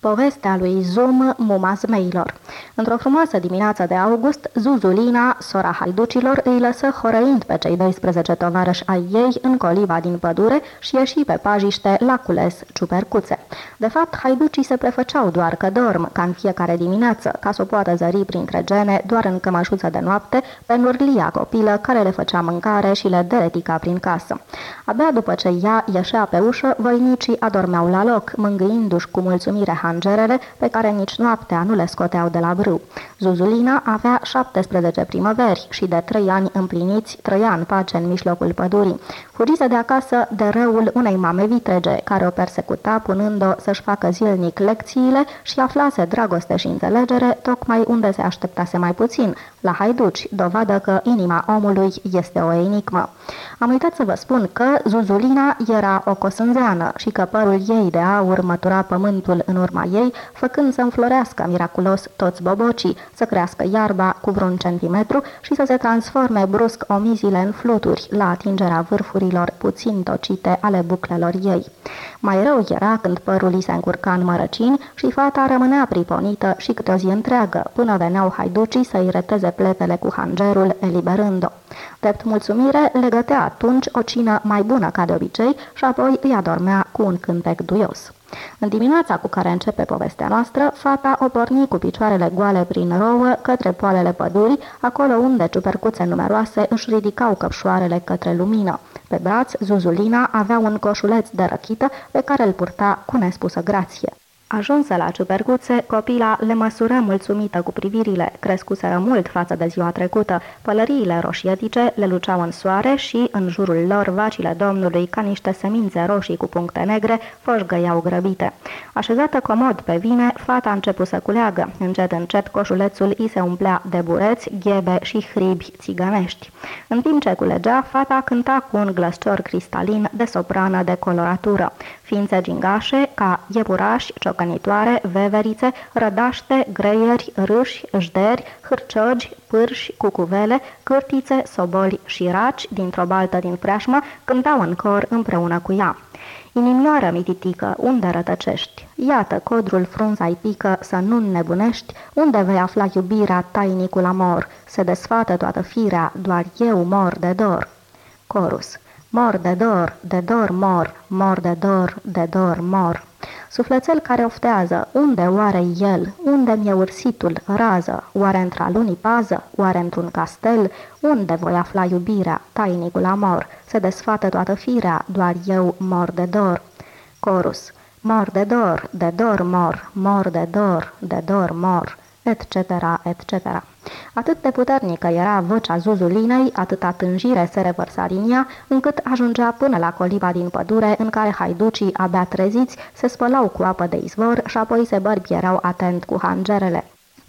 Povestea lui Zum, muma zmeilor. Într-o frumoasă dimineață de august, Zuzulina, sora haiducilor, îi lăsă horăind pe cei 12 tovarăși ai ei în coliva din pădure și ieși pe pajiște la cules ciupercuțe. De fapt, haiducii se prefăceau doar că dorm, ca în fiecare dimineață, ca să o poată zări printre gene, doar în cămășuță de noapte, pe nurlia copilă care le făcea mâncare și le deretica prin casă. Abia după ce ea ieșea pe ușă, voinicii adormeau la loc, mângâindu-și cu mulțumire hangerele pe care nici noaptea nu le scoteau de la brâu. Zuzulina avea 17 primăveri și de trei ani împliniți trăia în pace în mijlocul pădurii. Fugise de acasă de răul unei mame vitrege, care o persecuta punând-o să-și facă zilnic lecțiile și aflase dragoste și înțelegere tocmai unde se așteptase mai puțin, la haiduci, dovadă că inima omului este o enigmă. Am uitat să vă spun că Zuzulina era o cosânzeană și că părul ei de aur mătura pământul în urma ei, făcând să înflorească miraculos toți bobocii, să crească iarba cu vreun centimetru și să se transforme brusc omizile în fluturi la atingerea vârfurilor puțin tocite ale buclelor ei. Mai rău era când părul îi se încurca în mărăcini și fata rămânea priponită și câte o zi întreagă, până veneau haiducii să-i reteze pletele cu hangerul, eliberând-o. Drept mulțumire, le gătea atunci o cină mai bună ca de obicei și apoi îi adormea cu un cântec duios. În dimineața cu care începe povestea noastră, fata o porni cu picioarele goale prin rouă către poalele pădurii, acolo unde ciupercuțe numeroase își ridicau căpșoarele către lumină. Pe braț, Zuzulina avea un coșuleț de răchită pe care îl purta cu nespusă grație. Ajunsă la ciupercuțe, copila le măsură mulțumită cu privirile, crescuseră mult față de ziua trecută. Pălăriile roșietice le luceau în soare și, în jurul lor, vacile domnului, ca niște semințe roșii cu puncte negre, foșgăiau grăbite. Așezată comod pe vine, fata a început să culeagă. Încet, încet, coșulețul îi se umplea de bureți, ghebe și hribi țigănești. În timp ce culegea, fata cânta cu un glăscior cristalin de soprană de coloratură. Ființe gingașe, ca iepurași, ciocănitoare, veverițe, rădaște, greieri, râși, jderi, hârciogi, pârși, cucuvele, cârtițe, soboli și raci, dintr-o baltă din preașmă, cântau în cor împreună cu ea. Inimioară mititică, unde rătăcești? Iată, codrul frunza-i pică, să nu nebunești, unde vei afla iubirea tainicul amor? Se desfată toată firea, doar eu mor de dor. Corus Mor de dor, de dor mor, mor de dor, de dor mor. Sufletel care oftează, unde oare el, unde mi-e ursitul, rază, oare într-a lunii pază, oare într-un castel, unde voi afla iubirea, tainicul amor, se desfată toată firea, doar eu mor de dor. Corus, mor de dor, de dor mor, mor de dor, de dor mor, etc., etc. Atât de puternică era vocea zuzulinei, atâta tânjire se revărsa din ea, încât ajungea până la coliba din pădure, în care haiducii, abia treziți, se spălau cu apă de izvor și apoi se bărbierau atent cu hangerele.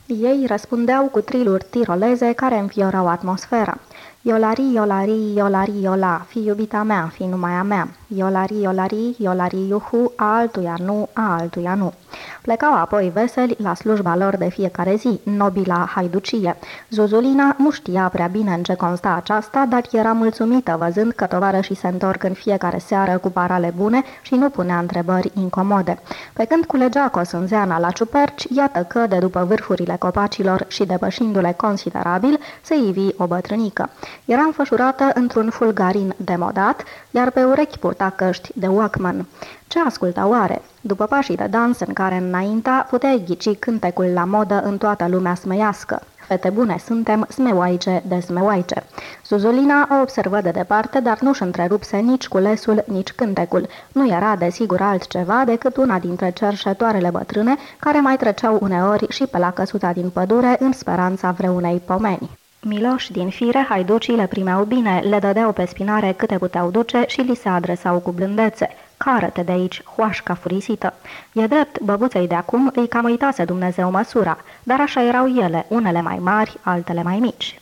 Ei răspundeau cu triluri tiroleze care înfiorau atmosfera. Iolari, iolari, iolari, iola, fi iubita mea, fi numai a mea. Iolari, iolari, iolari, iuhu, a altuia nu, a altuia nu. Plecau apoi veseli la slujba lor de fiecare zi, nobila haiducie. Zuzulina nu știa prea bine în ce consta aceasta, dar era mulțumită văzând că tovarășii se întorc în fiecare seară cu parale bune și nu punea întrebări incomode. Pe când culegea cosânzeana la ciuperci, iată că, de după vârfurile copacilor și depășindu-le considerabil, se ivi o bătrânică. Era înfășurată într-un fulgarin demodat, iar pe urechi purta căști de Walkman. Ce asculta oare? După pașii de dans în care înainta, puteai ghici cântecul la modă în toată lumea smeiască. Fete bune suntem, smeoaice de smeoaice. Suzulina o observă de departe, dar nu-și întrerupse nici culesul, nici cântecul. Nu era, desigur, altceva decât una dintre cerșetoarele bătrâne, care mai treceau uneori și pe la căsuța din pădure în speranța vreunei pomeni. Miloși din fire, haiducii le primeau bine, le dădeau pe spinare câte puteau duce și li se adresau cu blândețe. Cară-te de aici, hoașca furisită. E drept, băbuței de acum îi cam uitase Dumnezeu măsura, dar așa erau ele, unele mai mari, altele mai mici.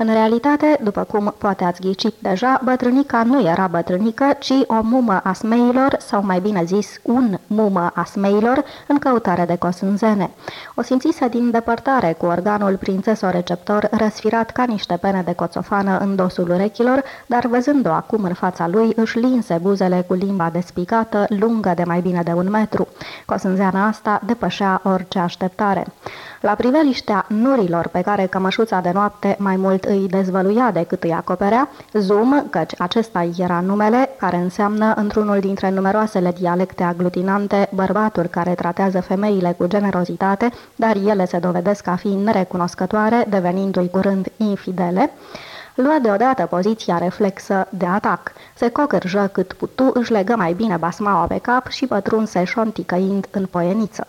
În realitate, după cum poate ați ghicit deja, bătrânica nu era bătrânică, ci o mumă a smeilor, sau mai bine zis, un mumă a smeilor, în căutare de cosânzene. O simțise din depărtare cu organul prințeso-receptor răsfirat ca niște pene de coțofană în dosul urechilor, dar văzând-o acum în fața lui, își linse buzele cu limba despicată, lungă de mai bine de un metru. Cosânzeana asta depășea orice așteptare. La priveliștea nurilor pe care cămășuța de noapte mai mult îi dezvăluia decât îi acoperea, Zoom, căci acesta era numele, care înseamnă într-unul dintre numeroasele dialecte aglutinante bărbatul care tratează femeile cu generozitate, dar ele se dovedesc a fi nerecunoscătoare, devenindu-i curând infidele, lua deodată poziția reflexă de atac. Se cocârjă cât putu, își legă mai bine basmaua pe cap și pătrunse șonticăind în poieniță.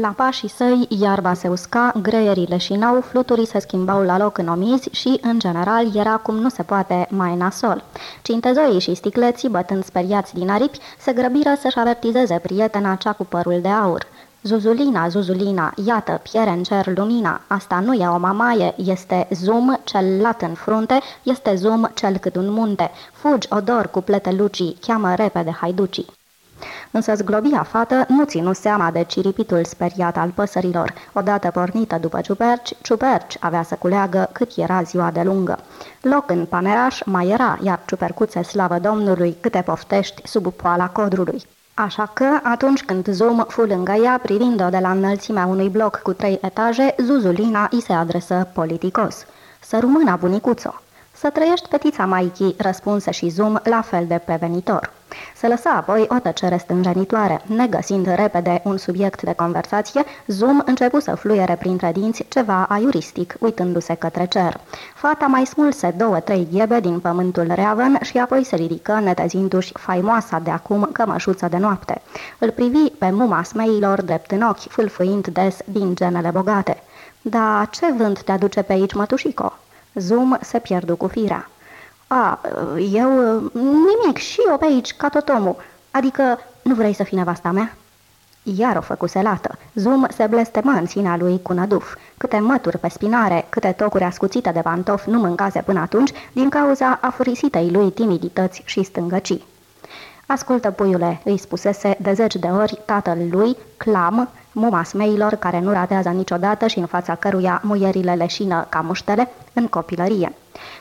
La pașii săi, iarba se usca, greierile și nou, fluturii se schimbau la loc în omizi și, în general, era cum nu se poate mai nasol. Cintezoii și sticleții, bătând speriați din aripi, se grăbiră să-și avertizeze prietena cea cu părul de aur. Zuzulina, Zuzulina, iată, piere în cer lumina, asta nu e o mamaie, este zum cel lat în frunte, este zum cel cât un munte, fugi odor cu plete lucii, cheamă repede haiducii. Însă zglobia fată nu ținu seama de ciripitul speriat al păsărilor. Odată pornită după ciuperci, ciuperci avea să culeagă cât era ziua de lungă. Loc în paneraș mai era, iar ciupercuțe slavă Domnului câte poftești sub poala codrului. Așa că, atunci când Zoom fu lângă ea, privind-o de la înălțimea unui bloc cu trei etaje, Zuzulina îi se adresă politicos. Să rumâna, bunicuțo! Să trăiești petița Maichii, răspunse și Zoom la fel de prevenitor. Se lăsa apoi o tăcere stânjenitoare. Negăsind repede un subiect de conversație, Zoom începu să fluiere printre dinți ceva aiuristic, uitându-se către cer. Fata mai smulse două-trei ghebe din pământul reavăn și apoi se ridică, netezindu-și faimoasa de acum cămășuță de noapte. Îl privi pe muma smeilor drept în ochi, fâlfâind des din genele bogate. Da, ce vânt te aduce pe aici, mătușico?" Zoom se pierdu cu firea. A, eu... nimic, și eu pe aici, ca tot omul. Adică, nu vrei să fii nevasta mea?" Iar o făcuse lată. Zoom se blestemă în sinea lui cu năduf. Câte mături pe spinare, câte tocuri ascuțite de pantofi nu mâncase până atunci, din cauza afurisitei lui timidități și stângăcii. Ascultă, puiule, îi spusese de zeci de ori tatăl lui, clam, muma smeilor care nu ratează niciodată și în fața căruia muierile leșină ca muștele în copilărie.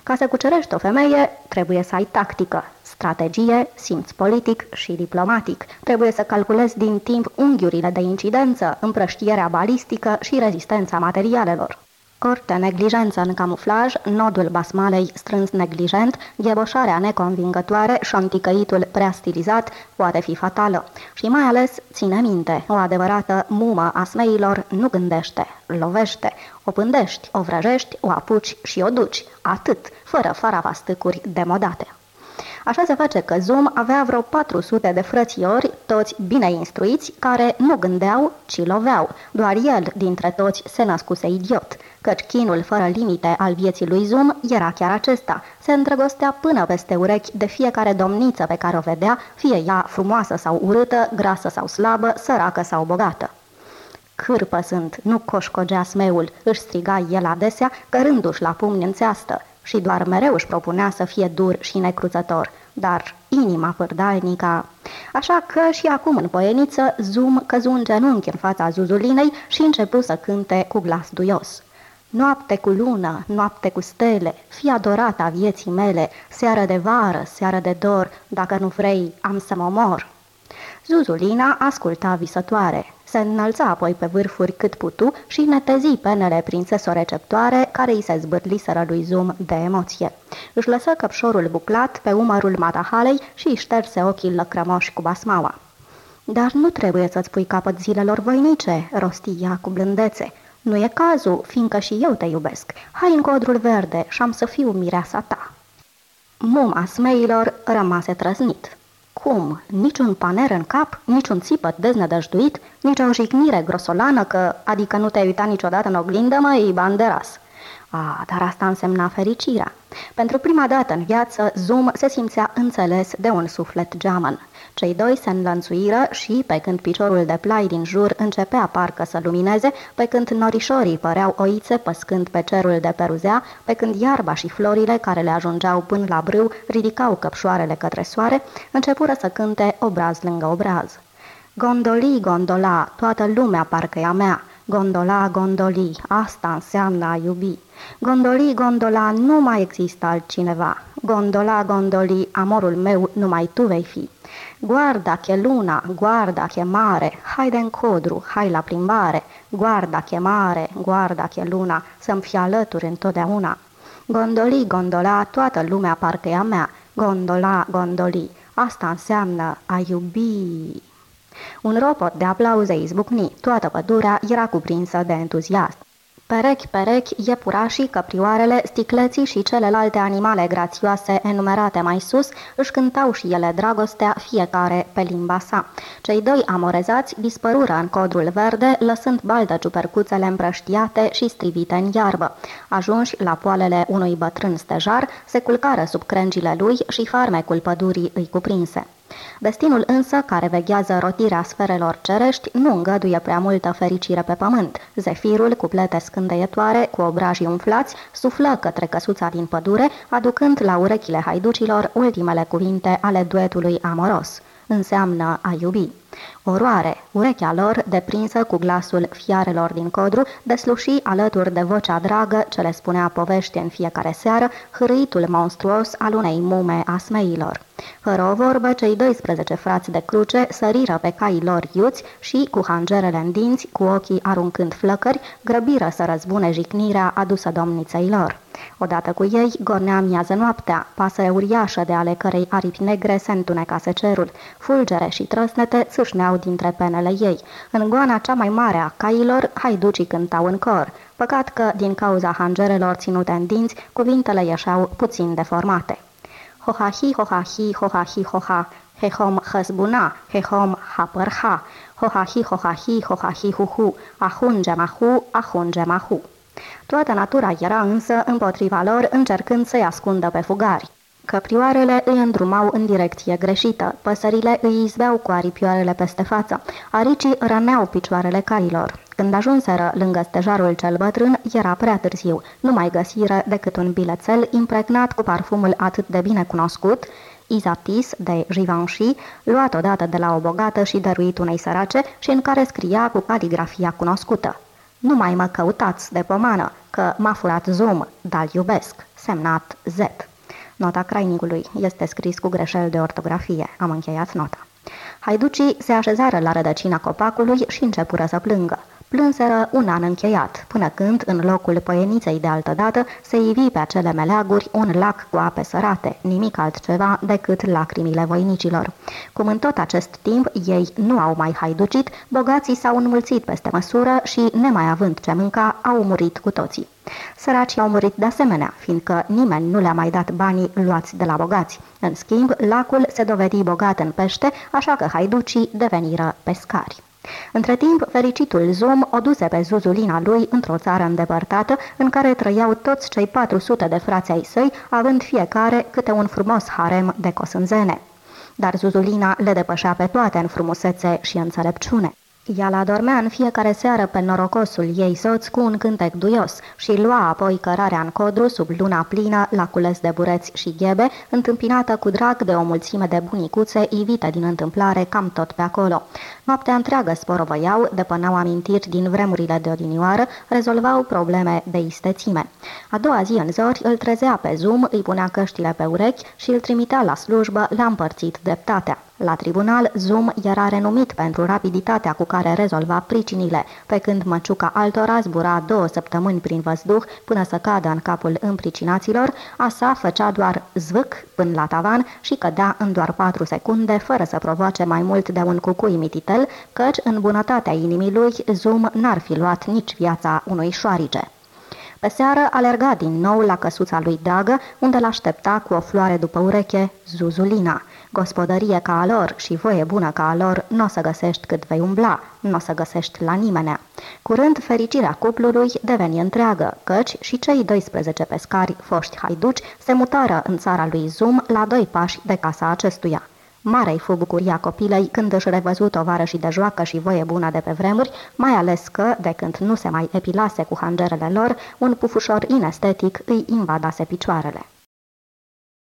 Ca să cucerești o femeie, trebuie să ai tactică, strategie, simț politic și diplomatic. Trebuie să calculezi din timp unghiurile de incidență, împrăștierea balistică și rezistența materialelor. Corte neglijență în camuflaj, nodul basmalei strâns neglijent, gheboșarea neconvingătoare, șonticăitul prea stilizat, poate fi fatală. Și mai ales, ține minte, o adevărată mumă a smeilor nu gândește, lovește, o pândești, o vrăjești, o apuci și o duci, atât, fără faravastâcuri stâcuri demodate. Așa se face că Zoom avea vreo 400 de frățiori, toți bine instruiți, care nu gândeau, ci loveau. Doar el, dintre toți, se născuse idiot, căci chinul fără limite al vieții lui Zoom era chiar acesta. Se îndrăgostea până peste urechi de fiecare domniță pe care o vedea, fie ea frumoasă sau urâtă, grasă sau slabă, săracă sau bogată. Cârpă sunt, nu coșcogea smeul, își striga el adesea, cărându-și la pumni în țeastă și doar mereu își propunea să fie dur și necruțător, dar inima pârdalnica... Așa că și acum în poieniță, Zum căzu în genunchi în fața Zuzulinei și începu să cânte cu glas duios. Noapte cu lună, noapte cu stele, fi adorata vieții mele, seară de vară, seară de dor, dacă nu vrei, am să mă mor. Zuzulina asculta visătoare, se înălța apoi pe vârfuri cât putu și netezi penele prințeso-receptoare care îi se zbârliseră lui Zum de emoție. Își lăsă căpșorul buclat pe umărul matahalei și își șterse ochii lăcrămoși cu basmaua. Dar nu trebuie să-ți pui capăt zilelor voinice, rosti ea cu blândețe. Nu e cazul, fiindcă și eu te iubesc. Hai în codrul verde și am să fiu mireasa ta. Muma smeilor rămase trăznit. Cum? Niciun paner în cap, niciun țipăt deznădăjduit, nici o jignire grosolană că, adică nu te-ai uitat niciodată în oglindă, măi, banderas. A, dar asta însemna fericirea. Pentru prima dată în viață, Zoom se simțea înțeles de un suflet geamăn. Cei doi se înlănțuiră și, pe când piciorul de plai din jur începea parcă să lumineze, pe când norișorii păreau oițe păscând pe cerul de peruzea, pe când iarba și florile care le ajungeau până la brâu ridicau căpșoarele către soare, începură să cânte obraz lângă obraz. Gondoli, gondola, toată lumea parcă e a mea, Gondola, gondoli, asta înseamnă a iubi. Gondoli, gondola, nu mai există altcineva. Gondola, gondoli, amorul meu, numai tu vei fi. Guarda che luna, guarda che mare, haide în codru, hai la plimbare, guarda che mare, guarda che luna, să-mi fie alături întotdeauna. Gondoli, gondola, toată lumea parcă e a mea, gondola, gondoli, asta înseamnă a iubi. Un ropot de aplauze izbucni, toată pădurea era cuprinsă de entuziasm. Perechi, perechi, iepurașii, căprioarele, sticleții și celelalte animale grațioase enumerate mai sus își cântau și ele dragostea, fiecare pe limba sa. Cei doi amorezați dispărură în codrul verde, lăsând baldă ciupercuțele împrăștiate și strivite în iarbă. Ajunși la poalele unui bătrân stejar, se culcară sub crengile lui și farmecul pădurii îi cuprinse. Destinul însă, care veghează rotirea sferelor cerești, nu îngăduie prea multă fericire pe pământ. Zefirul, cu plete scândeietoare, cu obrajii umflați, suflă către căsuța din pădure, aducând la urechile haiducilor ultimele cuvinte ale duetului amoros. Înseamnă a iubi. Oroare, urechea lor, deprinsă cu glasul fiarelor din codru, desluși alături de vocea dragă ce le spunea povești în fiecare seară, hârâitul monstruos al unei mume a smeilor. Fără o vorbă, cei 12 frați de cruce săriră pe caii lor iuți și, cu hangerele în dinți, cu ochii aruncând flăcări, grăbiră să răzbune jicnirea adusă domniței lor. Odată cu ei, gornea miază noaptea, pasăre uriașă de ale cărei aripi negre se întunecase cerul. Fulgere și trăsnete țâșneau dintre penele ei. În goana cea mai mare a cailor, haiducii cântau în cor. Păcat că, din cauza hangerelor ținute în dinți, cuvintele ieșeau puțin deformate. Hohahi, hohahi, hohahi, hoha, hehom hăzbuna, hehom hapărha, hohahi, hohahi, hohahi, huhu, ahunge mahu, ahunge mahu. Toată natura era însă împotriva lor, încercând să-i ascundă pe fugari. Căprioarele îi îndrumau în direcție greșită, păsările îi izbeau cu aripioarele peste față, aricii răneau picioarele cailor. Când ajunseră lângă stejarul cel bătrân, era prea târziu. Nu mai găsiră decât un bilețel impregnat cu parfumul atât de bine cunoscut, Isatis de Givenchy, luat odată de la o bogată și dăruit unei sărace și în care scria cu caligrafia cunoscută. Nu mai mă căutați de pomană, că m-a furat zoom, dar iubesc, semnat Z. Nota crainingului este scris cu greșeli de ortografie. Am încheiat nota. Haiducii se așezară la rădăcina copacului și începură să plângă. Plânseră un an încheiat, până când, în locul poieniței de altădată, se ivi pe acele meleaguri un lac cu ape sărate, nimic altceva decât lacrimile voinicilor. Cum în tot acest timp ei nu au mai haiducit, bogații s-au înmulțit peste măsură și, nemai având ce mânca, au murit cu toții. Săracii au murit de asemenea, fiindcă nimeni nu le-a mai dat banii luați de la bogați. În schimb, lacul se dovedi bogat în pește, așa că haiducii deveniră pescari. Între timp, fericitul Zum o duse pe Zuzulina lui într-o țară îndepărtată, în care trăiau toți cei 400 de frați ai săi, având fiecare câte un frumos harem de cosânzene. Dar Zuzulina le depășea pe toate în frumusețe și înțelepciune. Ea la dormea în fiecare seară pe norocosul ei soț cu un cântec duios și lua apoi cărarea în codru sub luna plină la cules de bureți și ghebe, întâmpinată cu drag de o mulțime de bunicuțe ivite din întâmplare cam tot pe acolo. Noaptea întreagă sporovăiau, depănau amintiri din vremurile de odinioară, rezolvau probleme de istețime. A doua zi în zori îl trezea pe zum, îi punea căștile pe urechi și îl trimitea la slujbă, le-a împărțit dreptatea. La tribunal, Zum era renumit pentru rapiditatea cu care rezolva pricinile, pe când măciuca altora zbura două săptămâni prin văzduh până să cadă în capul împricinaților, a sa făcea doar zvâc până la tavan și cădea în doar patru secunde, fără să provoace mai mult de un cucui mititel, căci în bunătatea inimii lui Zum n-ar fi luat nici viața unui șoarice. Pe seară alerga din nou la căsuța lui Dragă, unde l-aștepta cu o floare după ureche Zuzulina. Gospodărie ca a lor și voie bună ca a lor nu o să găsești cât vei umbla, nu o să găsești la nimenea. Curând, fericirea cuplului deveni întreagă, căci și cei 12 pescari foști haiduci se mutară în țara lui Zum la doi pași de casa acestuia. Mare-i fu bucuria copilei când își revăzut vară și de joacă și voie bună de pe vremuri, mai ales că, de când nu se mai epilase cu hangerele lor, un pufușor inestetic îi invadase picioarele.